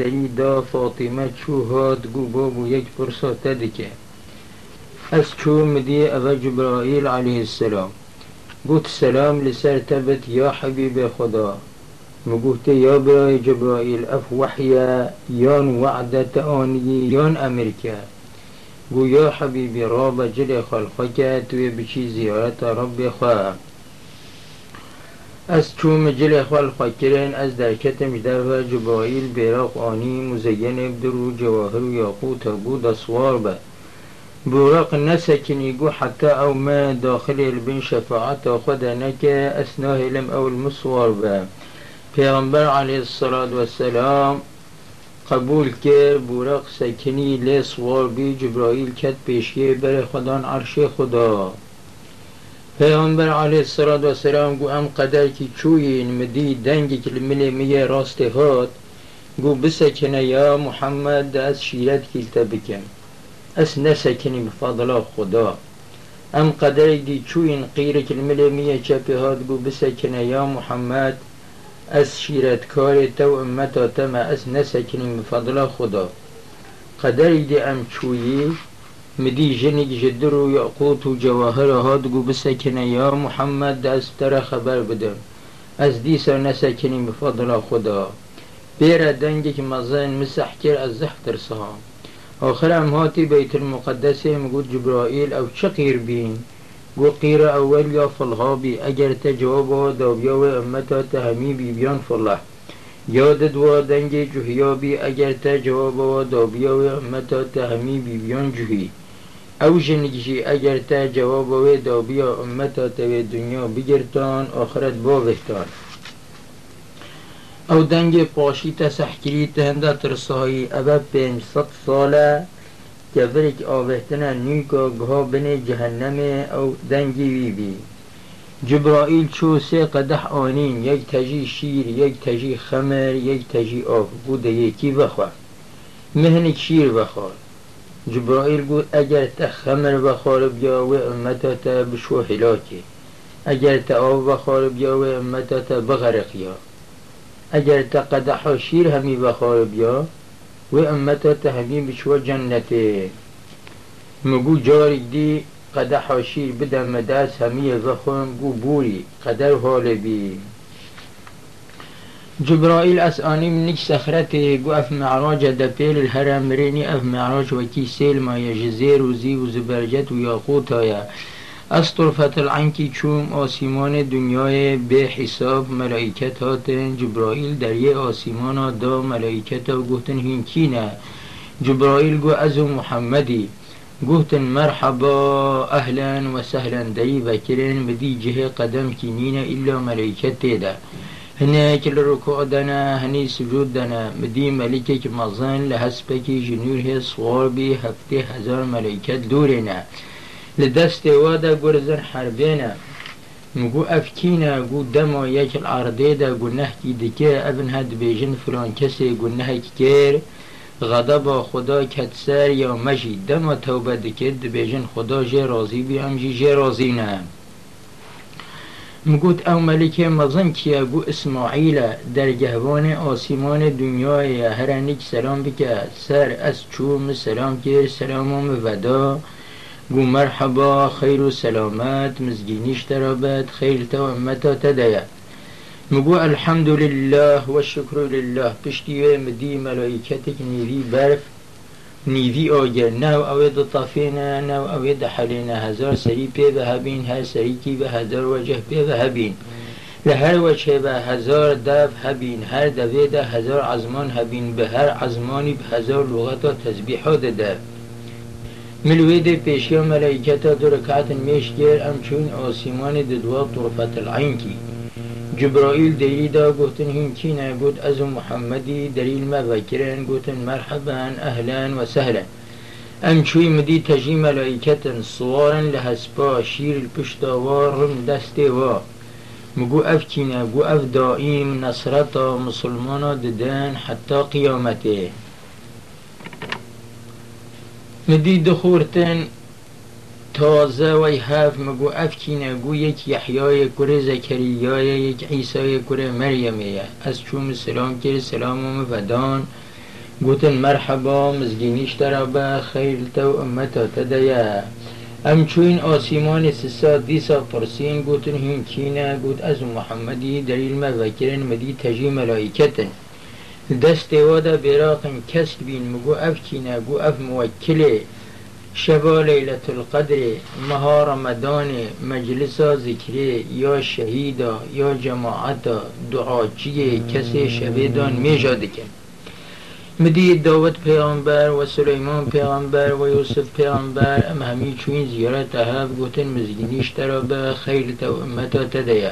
دری دا فاطمه چو هاد گو بابو یک پرسا دکه. از چو مدی أو جبرائیل علیه السلام. گوت سلام لسر تبت یا حبیب خدا. مگوت یا برای جبرائیل اف وحیا یان وعدت آنی یان امریکا. گو یا حبیبی رابا جل خلقك توی بچی زیارت رب خواه از چوم جل خلق کرن از درکت مدر جبرائیل بیراق آنی مزین بدرو جواهر و یاقوت بود اسوار به. بورق نسکنی گو حتی او ما داخل البن شفاعت خود نکه اسناه لم او المصور به. پیغمبر علیه الصلاة والسلام قبول کرد بورق سکنی لی سوار بی جبرائیل کت پیشیه بر خدان عرش خدا. پیغمبر علیه الصلاة والسلام گو ام قدر کی چوین مدی دنگی کلملی میه راست هات گو بسکنه یا محمد از شیرت کلتا بکن. اس نسکنی بفضل خدا. ام قدر دی چوین قیر کلملی میه چپی هات گو بسکنه یا محمد از شیرت کار تو امتا تما از نسکنی بفضل خدا. قدر دی ام چویی مدی جنگ جدر و یعقوت و جواهر هاد گو بسکنه. یا محمد از تر خبر بدم از دیسا نسکنی بفضل خدا. بیره دنگی که مزین مسح کر از زحتر سها آخر ام هاتی بیت المقدس مگود جبرائیل او چقیر بین؟ گو قیر اول یا فالغابی؟ اگر تجواب دابیا و امتا تهمی بی بیان فالله. یاد دوا دنگ جوهیابی اگر تجواب دابیا و امتا تهمی بی بیان جوهی. او جنگی اگر تا جواب و دابیا امتا تو دنیا بگرتان آخرت باوهتان او دنگ پاشی تا سحکری تهنده ترسایی او پنج ست ساله که فرک آوهتنا نیکا گها بن جهنم او دنگی وی بی جبرائیل چو سه قدح آنین یک تجی شیر یک تجی خمر یک تجی آف بوده یکی بخواه مهنک شیر بخواه جبرائیل گفت اگر تا خمر بخار بیا و امتا تا بشو حلاکی اگر تا آب بخار بیا و امتا تا بغرق یا اگر تا قدح شیر همی بخار بیا و امتا تا همی بشو جنته مگو جاری دی قدح شیر بدم مداس همی بخورم گو بوری قدر حال بی جبرائیل أسأني آنیم سخرتي سخرت اف معراج دپیل الهرم رینی اف معراج وكي سیل ما جزیر و زی و زبرجت و یاقوت از طرفت العنکی چوم آسيمان دنیای به حساب ملائکت هاتن جبرائیل در یه دا ملائکت ها گفتن هینکی نه. جبرائیل گو از محمدی. گفتن مرحبا اهلا وسهلا سهلا دی بکرن بدی جه قدم کنین الا ملائکت دا هناك الركوع دنا هني سجود دنا مدي ملكك مزان لهسبك جنور هي صور بي هفته هزار ملائكة دورنا لدست وادا قرزن حربينا مگو افکینا گو دما یک الارده دا گو نحکی دکه. ابن هد بیجن فلان کسی گو نحک کر غضب خدا کتسر یا مجی. دما توبه دکه بیجن خدا جه رازی بی هم جه رازی نه. مگوت او ملک مزن کیا گو اسماعیل در گهوان آسیمان دنیای هرانیک سلام بکه. سر از چوم سلام کر سلام ودا گو مرحبا خیر و سلامت. مزگینیش ترابت خیر تو امتا تدیا مگو الحمد لله و شکر لله. پشتی مدی ملائکتک نیوی برف. نیوی آگر نو اوید طافینا نو اوید حلینا هزار سری پی به هبین هر سری کی به هزار وجه پی به هبین. لهر وجه به هزار دف هبین هر دویده هزار عزمان هبین به هر عزمانی به هزار لغتا تسبیحات ده ملوید پیشی و ملائکتا دو رکعت میش گر ام چون آسیمان ددوا طرفت العین کی. جبرائيل ديدا قوتن هنكينا قوت أزو محمدي دليل ما بكرين قوتن مرحبا أهلا وسهلا أم شوي مدي تجي ملائكة صوارا لهسبا شير البشتاوار رم دستوا مقو أفكينا قو أف دائم نصرتا مسلمانا ددان حتى قيامته مدي دخورتن تازه وی هف مگو افکینه گو یک یحیای کره زکریای یک عیسای کره مریمیه از چوم سلام کر سلام و ودان گوتن مرحبا مزگینیش ترابا خیل تو امتا تدیا ام چوین آسیمان سسا دیسا پرسین گوتن هین کینا گوت از محمدی دلیل ما وکرن مدی تجی ملائکتن. دست وادا براقن کس بین مگو اف کینا گو اف موکله. شبا لیلت القدر مها رمضان مجلس ذکری یا شهیدا یا جماعتا دعاچی کسی شبیدان میجا دکن مدی داود پیغمبر و سلیمان پیغمبر و یوسف پیغمبر ام همی چوین زیارت هف گوتن مزگینیش ترا به خیل تا امتا تدیا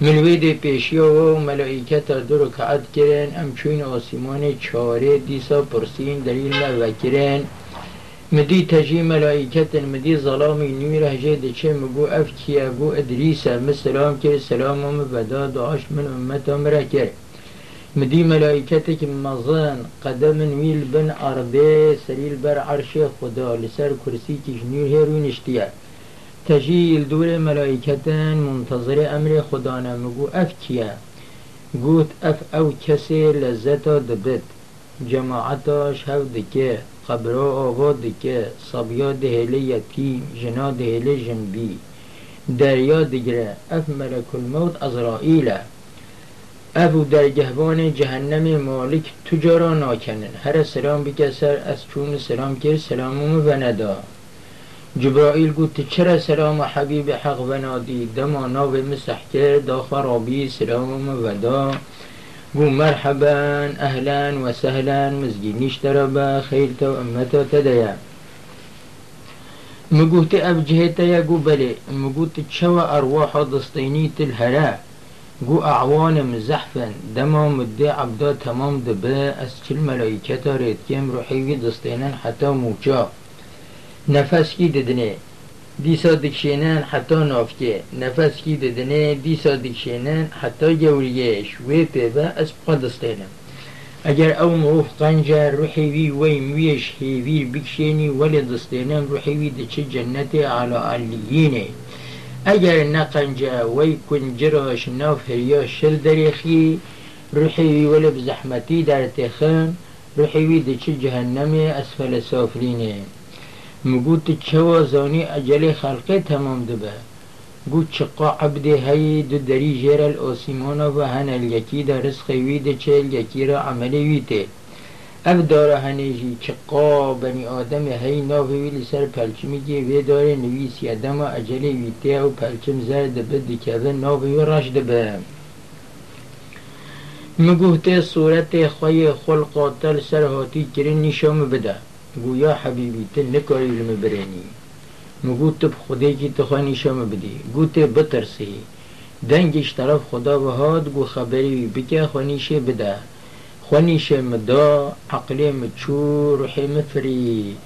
ملوید پیشیا و ملائکت دو رکعت کرن ام چوین آسیمان چاره دیسا پرسین دلیل وکرن مدی تجی ملائکت مدی ظلامی نوی رهجه دچه مگو اف کیا گو ادریسا مسلام کر سلام و بدا دعاش من امتا مرا کرد مدي ملائكتك مزان قدم ويل بن أربي سريل بر عرش خدا لسر كرسي كشنير هيرو نشتيا تجي الدور ملائكتان منتظر أمر خدا نمگو أف كيا قوت أف أو كسي لذتا دبت. جماعتاش هف دكي قبرا آوا دكي صبيا دهلي يتيم جنا دهلي جنبي دريا دگره أف ملك الموت أزرائيله ابو در گهوان جهنم مالک تجارا ناکنن. هر سلام بکسر از چون سلام کرد سلاموم و ندا جبرائیل گوت چرا سلام حبیب حق و نادی دما ناو مسح کرد دا خرابی سلاموم و دا گو مرحبا أهلا و سهلا مزگینیش ترابا خیلتا و امتا تدیا مگوت أب جهتا یا گو بله مگوت چوا أرواح دستینی تلهره گو أعوان مزحفن دما مدی عبدا تمام دبه از چل ملائکتا ریتیم روحیوی دستینن حتی موچا. نفس کی ددنه دیسا دکشینن حتی نافکه نفس کی ددنه دیسا دکشینن حتی جوریه شوی پیبه از بقا دستینن اگر أو مروف قنجا روحیوی وی مویش هیویر بکشینی ولی دستینن روحیوی دچه جنت علا علیینه اگر نقنجا وی کنجراش ناف هریا شل دریخی روحی ولی بزحمتی در تخن روحی وی دچه جهنم أسفل سافلینه مگوت چوا زانی اجل خلقه تمام دبه؟ گو چقا عبده هی دو دری جیر الاسیمانا و هن الیکی در رزق وی دچه الیکی را عملی ویته اف داره هنیجی چقا بنی آدم هی ناوی لسر پلچمی که وی داره نویسی ادم اجلی ویته و پلچم زرد بد که ناوی راش دبه. مگوهته صورت خوی خلقاتل سر هاتی کرن نشام بده. گویا حبیبی تل نکاری لما برینی مگو تب خودی کی تخوا نشام بدی. گو ته بترسی. دنگش طرف خدا بهاد گو خبری بکه خوانیشه بده. خونیش مدا عقلی مچور روحی مفری.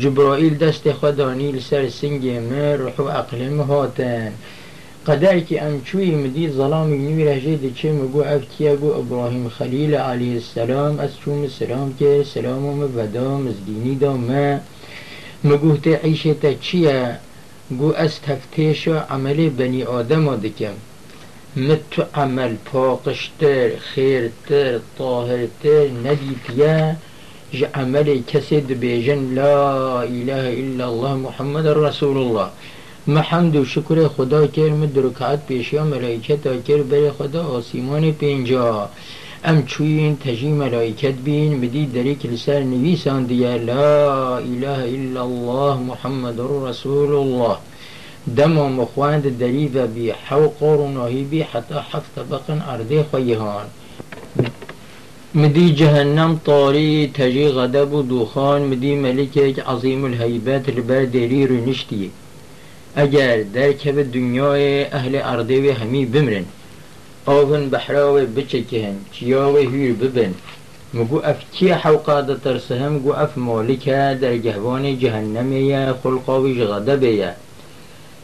جبرائیل دست خدانیل سر سنگ مر روح و عقلی مهاتن. قدعك كي أمشوي مدي ظلام نوي رهجي دي چه مگو أفتيا گو إبراهيم خليل عليه السلام أسوم السلام كي سلام مبدا مزديني دا ما مگو ته عيشه تا چيا گو از عمل بنی آدم دکم. مت عمل فاقشتر خیرتر طاهرتر ندیتیا ج عمل کسی دبیجن لا اله الا الله محمد رسول الله. محمد و شکر خدا کر مد رکعت پیشیا ملائکت کر بر خدا. آسیمان پینجا. ام چوین تجی ملائکت بین. مدی دری کلسر نویسان دیا لا اله الا الله محمد رسول الله. دم مخواند دریو بی حوق روناهی بی حتی حفت بقن ارده خویهان مدی جهنم و دوخان. مدی ملک عظیم الهیبت لبر دری رو نشتی. اگر در کب دنیای اهل ارده و همی بمرن آون بحراو بچکهن چیاو هیر ببن. مگو اف کی حوقا ترسهم گو اف مالکه در جهوان جهنم یا خلقاوی غدبه یا.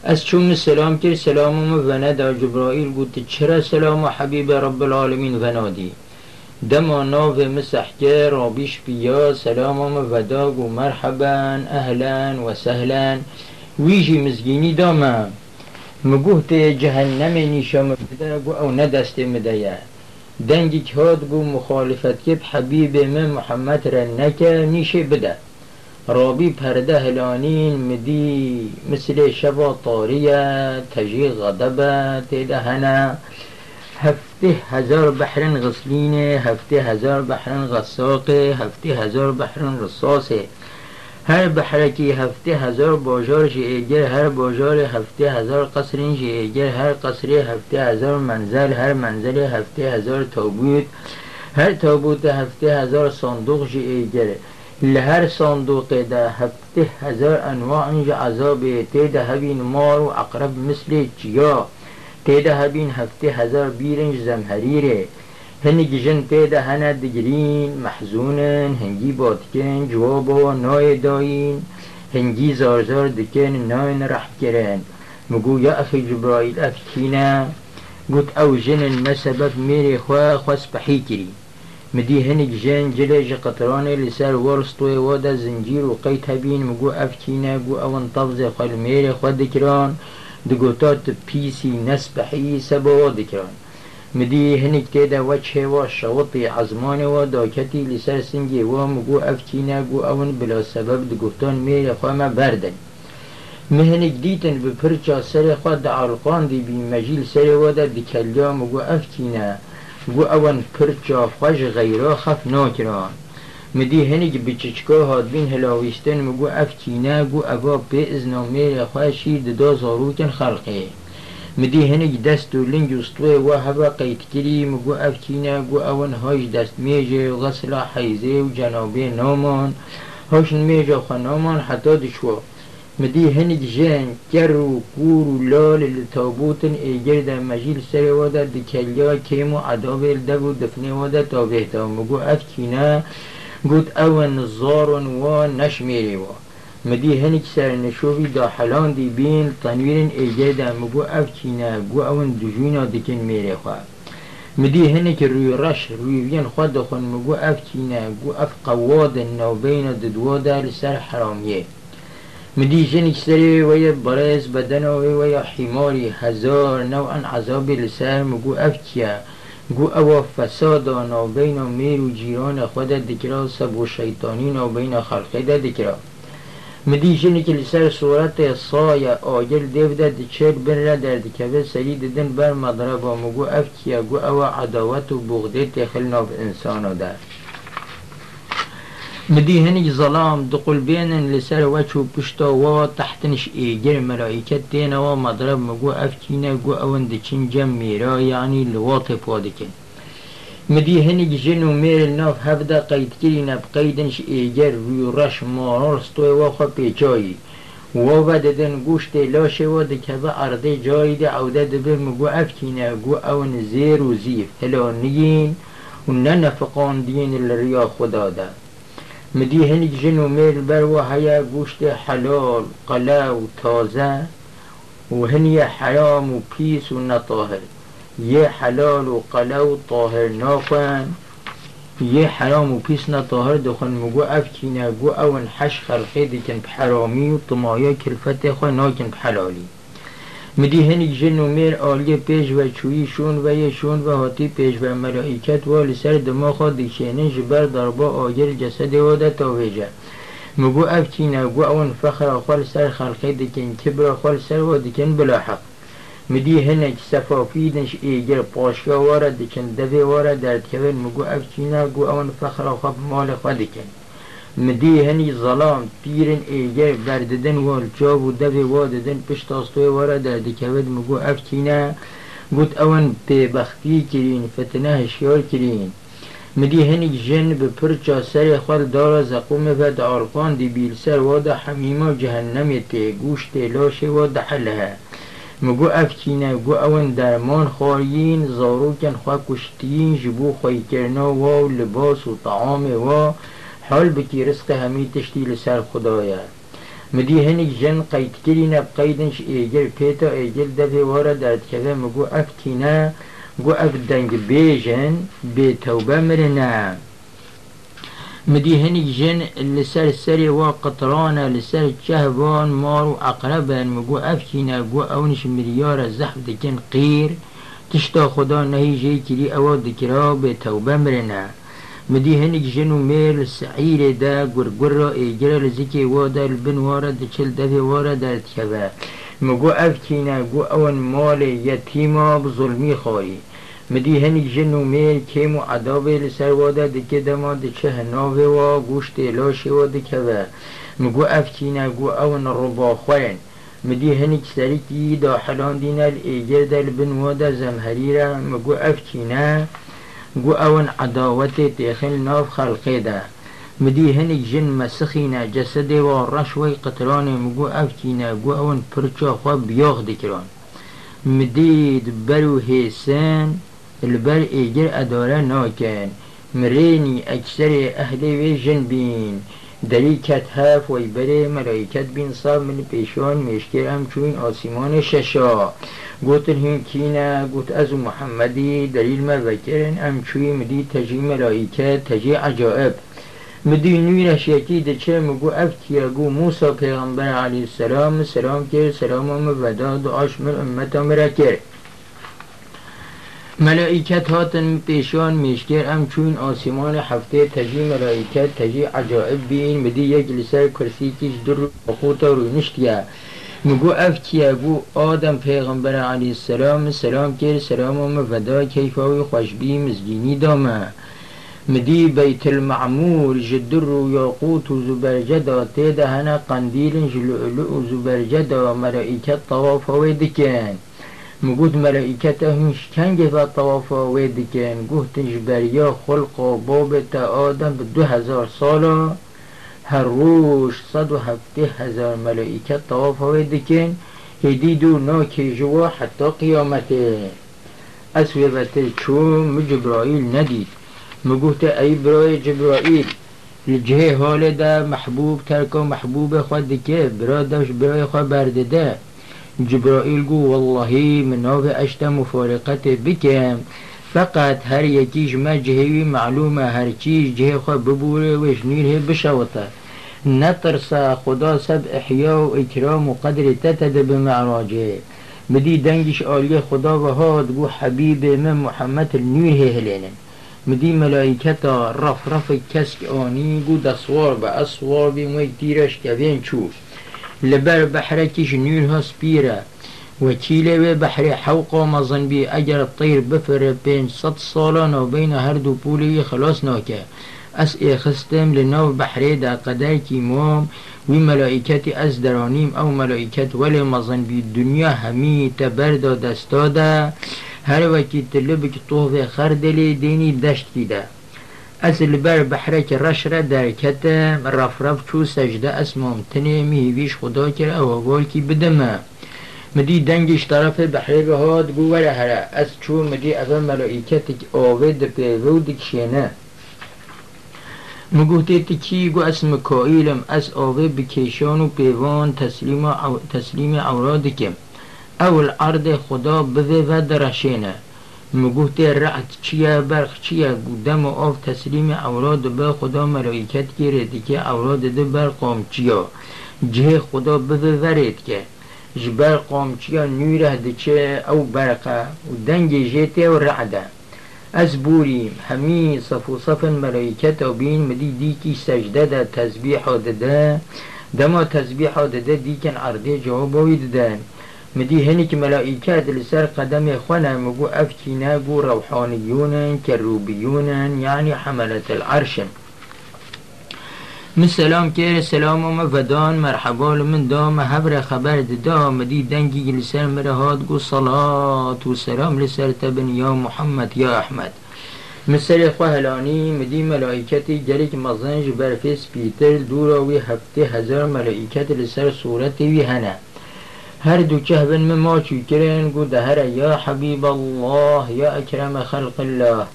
از چون سلام کرد سلامم و ندا جبرائیل گوت چرا سلام حبیب رب العالمین و نادی دما ناو مسح کرد رابیش بیا. سلامم و دا گو مرحبا اهلا و سهلا. ویجی مزگینی داما مگوه تی جهنم نیشم بده گو او ندست مدیا دنگی هاد بو مخالفت کب حبیب من محمد رنکه نیشه بده رابی پرده هلانین مدی مثل شبا طاریه تجی غضبه تیده هنه هفته هزار بحرن غسلینه هفته هزار بحرن غساقه هفته هزار بحرن رصاصه هر بحرکی هفته هزار باجار ایگر هر باجار هفته هزار قصرین ایگر هر قصری هفته هزار منزل هر منزل هفته هزار تابوت هر تابوت هفته هزار صندوق ایگر لهر صندوق ده هفته هزار انواع عذاب تیده هبین مار و اقرب مثل چیا تیده هبین هفته هزار بیرنج زمهریره هنگی جن تیده هنه دگرین محزونن هنگی بادکن جوابا نای داین هنگی زارزار دکن ناین رح کرن مگو یا اخی جبرائیل افتینا قلت أو جن ما سبب میری خواه خواست بحی کری. مدی هنگ جن جلج قطران لسر ورستوی وادا زنجیر و قیت هبین مگو افتینا گو اون طفز خال میری خواه دکران. دگوتات پیسی نسبحی سبا دکران. مدی هنگ تیدا وچه و شوطی عزمان و داکتی لسر سنگی و مگو افتینا گو اون بلا سبب دگفتان میر خواه بردن. مهنگ دیتن به پرچا سر خود عرقان دی بی مجیل سر و دا دکلیا مگو افتینا گو اون پرچا خوش غیرا خف ناکران مدی هنگ بچچکا هاد بین هلاویستن مگو افتینا گو اوا به ازنا میر خواه شید دا زاروکن خلقه. مدی هنگ دست و لنگ استوه و هوا قید کری مگو افتینا گو اون هاش دست میجه غسل حیزه و جنابه نامان. هاش میجه خنامان حتی دشوا مدی هنگ جن گر و کور و لال لتابوتن ایگر در مجیل سر وادا دکلیا کیم و عدابه دو دفنه وادا تا بهتا مگو افتینا گوت اون زارون و نشمیری و. مدی هنیک سر نشوی دا حلان دی بین تنویرن ایجه دا مگو اف چینه گو اون دجوینا دکن میره خواه مدی هنیک روی رش روی بین خود دخون مگو اف چینه گو اف قواد نو بین ددوا دا لسر حرامیه. مدی جنک سری ویا برز بدن ویا حماری هزار نوعا عذاب لسر مگو اف چیه؟ گو أو فساد نو بین میر و جیران خود دکرا سب و شیطانی نو بین خلقه دکرا. صورت صای آجل دیو ده چل بن را در دکوه سری ددن بر مضرب و مگو اف کیا گو أو عداوت و بغده تخل ناف انسانو ده مدی هنی ظلام دقل بینن لسر وچو پشتا و تحتنش ایگر ملائکت دینا و مضرب مگو اف کینا گو اون دچین جم میرا یعنی لواط پادکن. مدی هنگ جن و میر ناف هفده قید کری نب قیدنش ایگر وی رش مارار ستوی و خوا پیچایی. و بددن گوشت لاشه و دکبه ارده جایی ده عوده دبه مگو افکینه گو اون زیر و زیف. هلا نگین و ننفقان دین الریا خدا ده. مدی هنگ جن و میر بر و هیا گوشت حلال قلا و تازه و هنی حرام و پیس و نطاهر. یه حلال و قلو طاهر ناکن. یه حرام و پیسنا طاهر دخن مگو افکینه گو اون حش خلقه دکن بحرامی و طمایا کلفت خو ناکن بحلالی مدی هنی جن و میر آلی پیش و چویی شون و یه شون و هاتی پیش و ملائکت و لسر دماغ دیشینه جبر دربا آگر جسد و ده تاویجه مگو افکینه گو اون فخر خال سر خلقه دکن کبر خال سر و دکن بلا حق. مدی هنک صفافیدنش ایگر پاشکا وارد دکن دوی وارد درد کبن مگو اف چینا گو اون فخر خب مال خود دکن. مدی هنی ظلام پیرن ایگر برددن وال جاب و دوی واددن پشت آستوی وارد درد کبن مگو اف چینا گوت اون بختی کرین فتنه هشیار کرین. مدی هنی جن به پرچا سر خال دارا زقوم و دعالقان دی بیل سر وادا حمیما جهنم تی گوشت لاشه وادا حلها مگو افچینه گو اون درمان خواهین زاروکن خواه کشتین جبو خواهی کرنا و لباس و طعام و حال بکی رزق همی تشتی لسر خدایا. مدی هنگ جن قید کرین بقیدنش ایگر پیتا ایگر دفع وارا درد کده مگو افتینه گو اف دنگ بیجن بی توبه مرنه. مدي هني جن لسر سري وقطرانا لسر شهبان مار وعقربان مقو أفشينا قو أونش مليار زحف دكن قير. تشتا خدا کری أوا دکرا به توبه مرنه. مدی هنگ جنو میل سعیر دا گرگر را ایگر لزیکی وادا البن دفی وارا در تکبه مگو اف کینا گو أون مال یتیما بظلمی خواهی مدی هنگ جنو میل کیمو عدابه لسر وادا دکه دما دچه هناوه و گوشت لاشی و دکبه مگو اف کینا گو اون ربا خوین. مدی هنگ سرکی دا حلان دینا ایگر دل بن وادا زمهری را مگو اف کینا گو اون عداوت تیخل ناف خلقی ده. مدی هنگ جن مسخینا جسد و رشوی قطران مگو افتینا گو اون پرچا خواه بیاغ دکران. مدید برو حسن البر ایگر اداره ناکن مرینی اکثر اهل و جن بین دلی کت هف و بره ملائکت بین صاب من پیشان مشکر هم چون آسیمان ششا گوتن هین کینا گوت از محمدی دلیل ما ام چوی مدی تجی ملائکت تجی عجائب مدی نوی نشیتی ده چه مگو افتیا گو موسا پیغمبر علیه السلام سلام کرد سلام هم ودا دعاش من امتا کرد ملائکت هاتن پیشان میشکر ام چون آسمان هفته تجی ملائکت تجی عجائب بین مدی یک لسر کرسی کش در خودتا رو نشتیا مگو اف گو آدم پیغمبر علیه السلام سلام کر سلام و فدا کیفاوی خوشبی مزگینی دامه. مدی بیت المعمور جدر و یاقوت و زبرجد تیده هنا قندیل جلعلع و زبرجد و ملائکت طواف و دکن. مگوت ملائکت هنش کنگه و طواف و دکن گوتنش بریا خلق و باب تا آدم به دو هزار ساله هر روز صد و هفته هزار ملائکت طواف های دکن هدی دو ناکی جوا حتی قیامته از ویبته چون جبرائیل ندید مگوت ای برای جبرائیل لجه حال ده محبوب ترک و محبوب خود دکه برا داش برای خود برده ده جبرائیل گو والله من ناف اشتا مفارقت بکم فقط هر یکیش ما جهوی معلومة هر چیز جه خود ببوره وش نیر بشوته نترسا خدا سب احیا و اکرام و قدر تتد بمعراجه. مدی دنگش آلیه خدا و هاد گو حبیب من محمد النور هلینن مدی ملائکتا رف رف کسک آنی گو دسوار بی موی تیرش کبین چو لبر بحرکش نور ها سپیره وكيلة بحر حوقة مظن بي أجر الطير بفر بين صد صالان وبين هردو بولي خلاص نوكا أس خستم لنو بحری دا قدر کی موم وی ملائکت از درانیم أو ملائکت ولی مزن بی دنیا همی تبرد دستا هر وکی تلب که طوف خردلی دینی دشت دیده از لبر بحرک رش را درکت رف رف چو سجده اس ممتنه میویش خدا کر او کی بدمه مدی دنگش طرف بحری بهاد گوره هره. از چو مدی اول ملائکت آوه پیوود کشینه مگوته چی گو از مکائیلم از آوه بکیشان و پیوان تسلیم, عو... تسلیم اول عرض خدا بوه و درشینه. مگوته رعد چیه؟ برخ چیه؟ گودم و آف تسلیم اوراد به خدا ملائکت گیره که اوراد ده بر قام چیا؟ جه خدا ورید که جبر قام چیا نوره ده چه او برقه و دنگ جیته و رعده از بوریم همی صف و صف ملائکت و بین مدی دیکی سجده ده تسبیح دده. دما تسبیح دده دیکن عرضه جواب ددن مدی هنی که ملائکت لسر قدم خونه مگو افتینا گو روحانیونن کروبیونن یعنی حملت العرشن. من سلام كير سلام ومفدان مرحبا من دام هبر خبر دا مدي دنگي لسر مرهاد قو صلاة وسلام لسر تبن يا محمد يا أحمد مثل خوهلانی مدی ملائکتی جریک مزنج برفیس پیتر دورا وی هفته هزار ملائکت لسر صورت وی هنه هر دو چهبن من ما چو کرن؟ گو دهر یا حبیب الله یا اکرم خلق الله.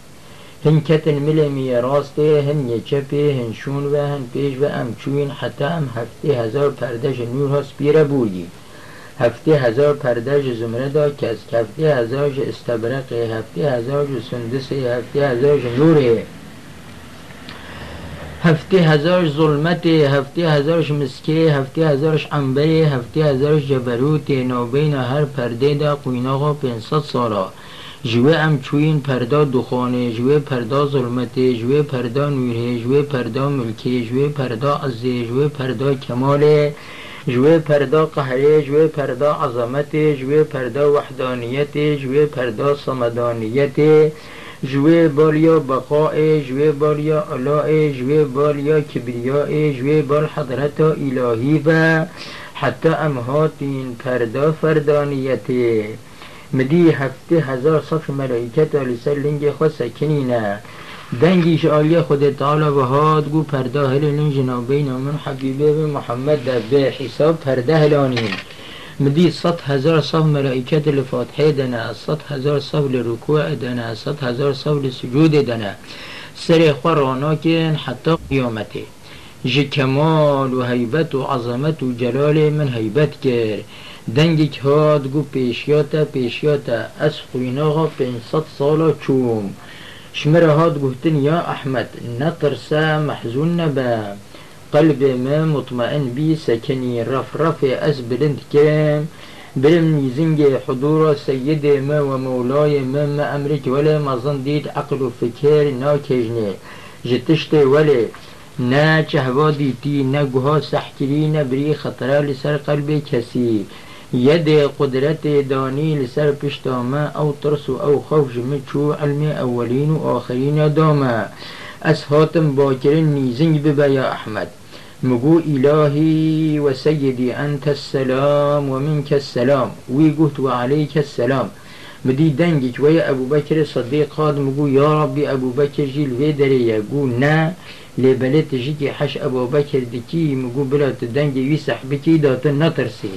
هن کتن ملمی راسته هن یچپه هن شون و هن پیش و ام چوین. ام هفته هزار پردش نور ها سپیره بودی. هفته هزار پردش زمره دا کس. هفته هزار استبرقه هفته هزار سندسه هفته هزار نوره. هفته هزار ظلمت هفته هزارش مسکه هفته هزارش عنبره هفته هزارش جبروت نوبین هر پرده دا قویناغا پینصد سالا. جوه ام چوین پردا دخانه جوه پردا ظلمته جوه پردا نوره جوه پردا ملکه جوه پردا عزه جوه پردا کماله جوه پردا قهره جوه پردا عظمت جوه پردا وحدانیت جوه پردا صمدانیت جوه بالیا بقاء جوه بالیا علاء جوه بالیا کبریاء جوه بال حضرت الهی و حتی امهاتین پردا فردانیت. مدی هفته هزار صف ملائکت آلی سر لنگ خود سکنینه دنگیش آلی خود تعالی و هاد گو پرده هلین جنابین من حبیبه به محمد در به حساب پرده مدی صد هزار صف ملائکت لفاتحة دنه صد هزار صف لرکوع دنه صد هزار صف لسجود دنه سر خورانا کن حتی قیامته جه کمال و حیبت و عظمت و جلال من حیبت کرد دنگی هاد گو پیشیاتا پیشیاتا از خویناغا پینصد سالا چوم. شمره هاد گوهتن یا احمد نترسا محزون نبا قلب ما مطمئن بي سكني رف رف أس بلند كام برم زنج حضور سيدي ما ومولاي ما ما أمرك ولا ما ظنديت عقل وفكر ناكجني. جتشت ولا نا چهوا دیتی نه گوها سحکری نه بری خطره لسر قلب کسی. ید قدرت دانی لسر پشتامه أو ترس أو خوف جمع چو علم اولین و آخرین دامه. از هاتم باکرین نیزنگ ببا احمد. مقو إلهي وسيدي أنت السلام ومنك السلام. ويقوت وعليك السلام. مدي دنجك ويا أبو بكر الصديق قاد مقو يا ربي أبو بكر جيل فيدري يقول نا لبلت جيكي حش أبو بكر دكي مقو بلا تدنجي يسح بكي دات النطرسي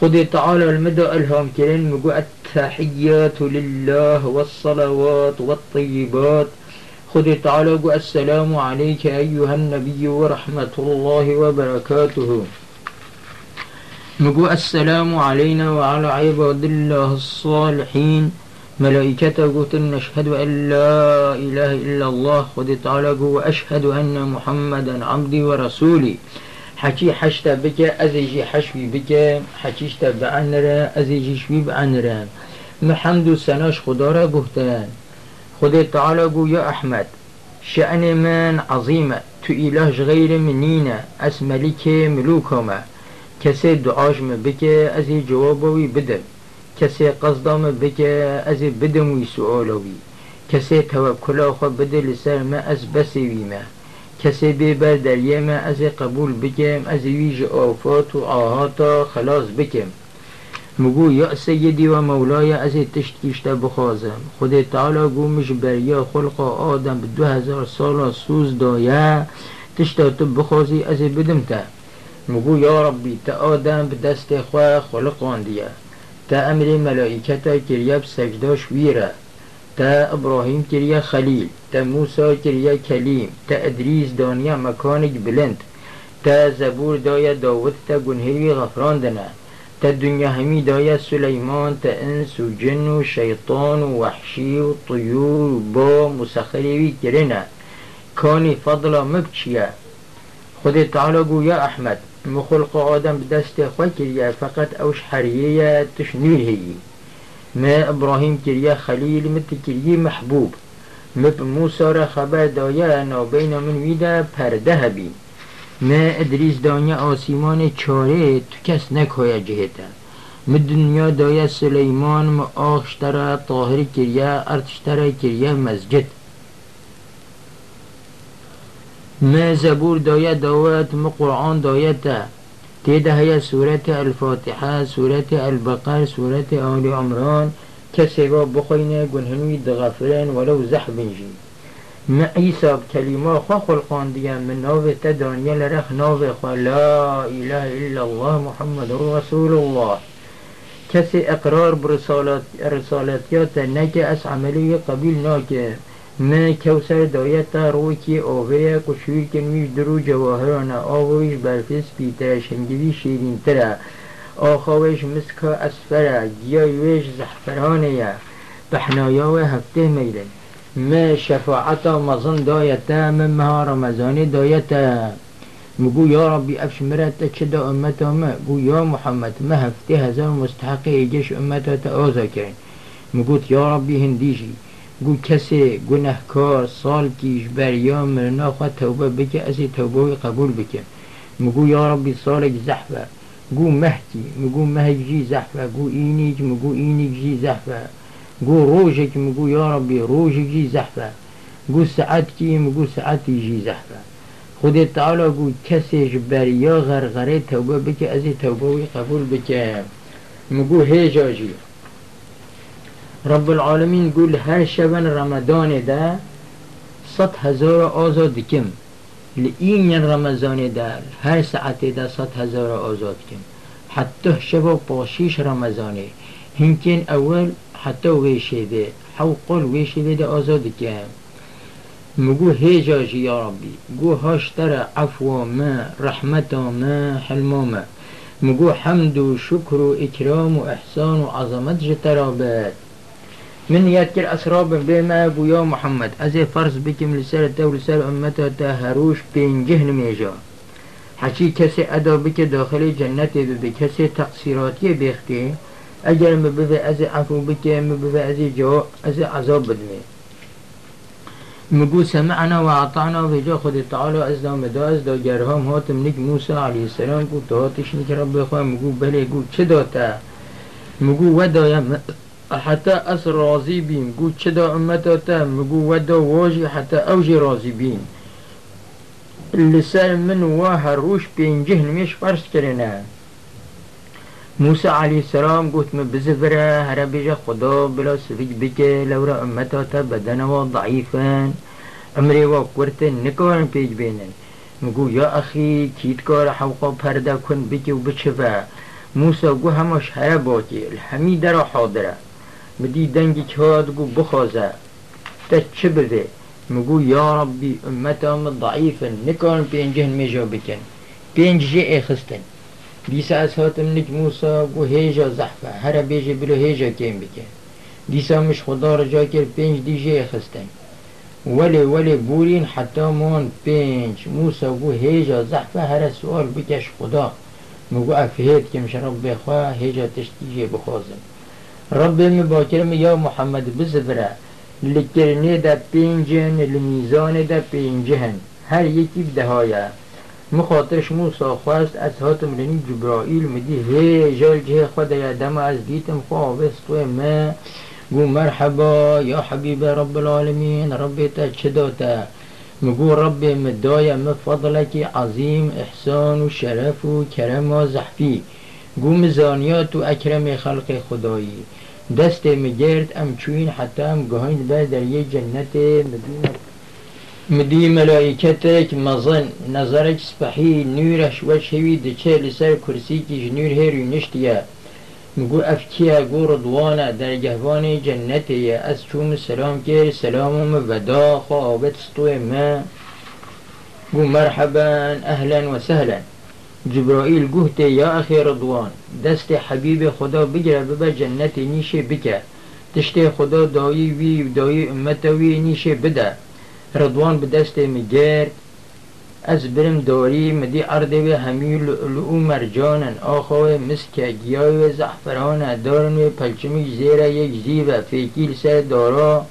خذ تعالى المدى ألهم كرين مقو التحيات لله والصلوات والطيبات خذ تعالى السلام عليك أيها النبي ورحمة الله وبركاته. مقو السلام علينا وعلى عباد الله الصالحين. ملائكته قلت نشهد أن لا إله إلا الله خذ تعالى وأشهد أن محمدا عبدي ورسولي. حكي حشت بك أزيجي حشوي بك. حكيشت بعنرا أزيجي شوي بعنرا محمد سناش خدارا قهتان خدا تعالى قو يا أحمد شأن من عظيمة تو إله غير منينة أس ملك ملوكهما كسي دعاش بك أزي جوابوي بدل كسي قصدام بك أزي بدموي سؤالوي كسي توكل خو بدل سر ما أز بسي ما كسي ببر أزي قبول بكم أزي ويج آفات وآهاتا خلاص بكم مگو یا سیدی و مولای از تشت کشته بخوازم. خود تعالی گو مش بریا خلق آدم دو هزار سال سوز دایه تشتا تو بخوازی از بدم تا. مگو یا ربی تا آدم به دست خواه خلقان دیه تا امر ملائکتا کریب سجداش ویره. تا ابراهیم کریه خلیل. تا موسی کریه کلیم. تا ادریس دانیه مکانک بلند. تا زبور دایه داود تا گنهوی غفران دنه الدنيا همي دايا سليمان تا انس وجن وشيطان ووحشي وطيور وبا مسخري كرنا كاني فضلا مبتشيا خذ تعالى يا أحمد. مخلق آدم بدست خوكريا فقط أوش حرية تشنير هي ما إبراهيم كريا خليل مت كريا محبوب. مب موسى خبر دايا بين من ويدا پرده ما ادریس دانیا آسیمان چاره تو کس نکویا جهتا. ما دنیا دایا سلیمان ما آخشتره طاهر کریا ارتشتره کریا مسجد. ما زبور دایا داوت ما قرآن دایتا تیده هیا سورت الفاتحه سورت البقر سورت آل عمران. کسی با بخوینه گنهنوی دغفرن ولو زحبن جید ما عیسی کلمه خوا خلقان دیگه من ناو تا دانیل رخ ناو خوا لا اله الا الله محمد رسول الله. کسی اقرار برسالت رسالتیات نکه از عملی قبیل ناکه. ما کوسر دایت روی که آوه کشویر که میش درو جواهران آوهش برفس بیتر شنگوی شیرین تره آخوش مسکا اسفره گیایوش زحفرانه بحنایا و هفته میره ما شفاعتا مظن دايتا من مها رمضاني دايتا مقول يا ربي أفش مرتا كدا أمتا ما قول يا محمد ما هفته هزار مستحق يجيش أمتا تأوزا كين مگوت یا ربی هندیجی گو کسی گناهکار سال کیش بریا مرنا خواه توبه بکه از توبه قبول بکه مگو یا ربی سالک زحفه گو مهتی مگو مهک جی زحفه گو اینیک مگو اینیک جی زحفه گو روژک مگو یا ربی روژک جی زحفة. گو ساعت کی مگو ساعتی جی زحفه خود تعالی گو کسیش بریا غرغره توبه بکه از توبه قبول بکه. مگو هیجا جی. رب العالمین گل هر شبن رمضان ده صد هزار آزاد کم. لئین رمضان در هر ساعت ده صد هزار آزاد کم. حتی شب پاشیش رمضانه. هنکن اول حتی ویشه حو قل ویشه ده آزاد کم مگو هیجاج یا ربی گو هاشتر عفو ما رحمت ما حلم ما مگو حمد و شکر و اکرام و جترابت من يذكر أسراب بما بويا محمد أزي فرض بكم لسر تو لسر أمته تهروش بين جهن ميجا حشي كسي أدا بك داخل جنتي بكسي تقصيراتي بيختي أجل مبذي أزي عفو بك مبذي أزي جو أزي عذاب بدمي مگو سمعنا و اعطانا و جا خود تعالی از دا مدا از دا گرهام هاتم نک موسی علیه السلام گو تهاتش نک رب خواه مگو بله گو چه داتا مگو و دایم حتى أس راضي بين قو چدا أمتا تا مقو ودا واجي حتى أوجي راضي بين اللسان من واها روش بين جهن مش فرس كرنا موسى عليه السلام قلت من بزفرة هرا بيجا خدا بلا سفج بك لورا أمتا تا بدنا ضعيفا أمري وقورتن نكوان بيج بينن مقو يا أخي كيت كار حوقا پردا كن بك وبشفا موسى قو همش هرا باكي الحميد را حاضره. مدی دنگی کاد گو بخوزه تا چه بده؟ مگو یا ربی امتام ضعیفن نکان پینجهن میجا بکن. پینج جه اخستن. دیسا از هاتم نک موسا گو هیجا زحفه هر بیجه بلو هیجا کن بکن. دیسا مش خدا رجا کر پینج دیجه اخستن ولی ولی بورین حتی مون پینج موسا گو هیجا زحفه هر سوال بکش خدا. مگو افهید که مش رب بخواه هیجا تشتیجه بخوازم رب باکرم یا محمد بزبره لکرنه دا پینجن لمیزان دا پینجهن هر یکی بدهایه مخاطر شما ساخواست از هات رنی یعنی جبرائیل مدی هی جال جه خود یا از دیتم خوابست. و ما گو مرحبا یا حبیب رب العالمین. ربی تا چدوتا مگو ربي مدايا مفضل کی عظیم احسان و شرف و کرم و زحفي گو مزانيات و اکرم خلق خدایی. دست مگرد ام چوين حتی ام گهين بر در یه جنت مدینه. مدی ملائکتك مظن نظرك سبحي نورش وشوي دچه لسر كرسي كيش نور هيرو نشتيا مگو افتیا گو رضوانا در جهوان جنتی از چوم سلام کر سلامم ودا خوابت ستوی ما. گو مرحبا أهلا و سهلا. جبرائیل گوهته یا اخی رضوان دست حبیب خدا بگیره ببر جنت نیشه بکه. تشت خدا دایی وی دایی امتوی نیشه بده. رضوان دست مگرد از برم داری مدی عرده و همی لعو مرجانن. آخوه مسکه گیای و زعفران دارن و پلچمی زیر یک زیوه فیکیل سر دارا.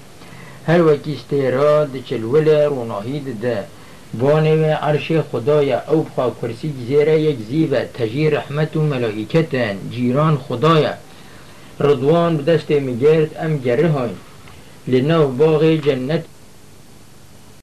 هر وکی استیرا دچلوله روناهی ده بانه عرش خدایا أو بخوا کرسی زیره یک زیوه تجی رحمت و ملائکتن. جیران خدایا رضوان بدست مگرد ام گره های لنو باغ جنت